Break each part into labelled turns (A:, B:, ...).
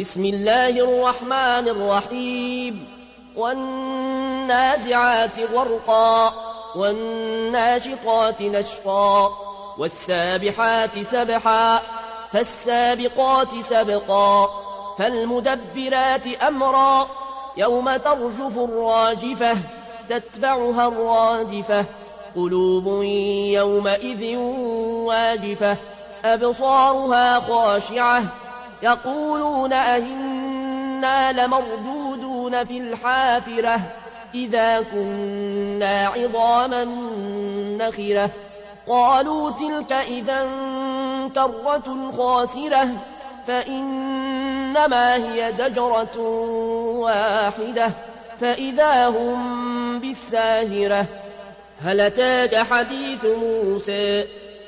A: بسم الله الرحمن الرحيم. والنازعات غرقا والناشطات نشطا والسابحات سبحا فالسابقات سبقا فالمدبرات أمرا. يوم ترجف الراجفة تتبعها الرادفة. قلوب يومئذ واجفة أبصارها خاشعة. يقولون أئنا لمردودون في الحافرة إذا كنا عظاما نخرة. قالوا تلك إذا كرة خاسرة فإنما هي زجرة واحدة فإذا هم بالساهرة. هل أتاك حديث موسى؟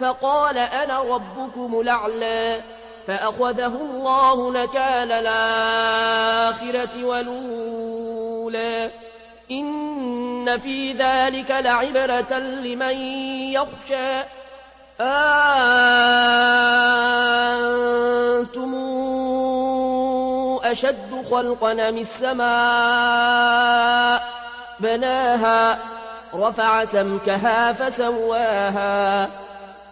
A: فقال أنا ربكم الأعلى فأخذه الله نكال الآخرة ولولا إن في ذلك لعبرة لمن يخشى. أنتم أشد خلقا من السماء؟ بناها رفع سمكها فسواها.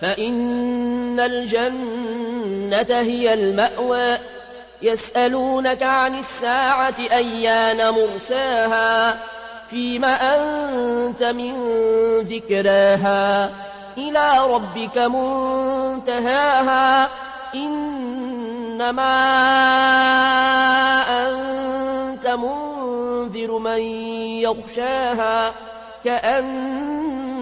A: فإن الجنة هي المأوى. يسألونك عن الساعة أيان مرساها. فيم أنت من ذكراها. إلى ربك منتهاها. إنما أنت منذر من يخشاها.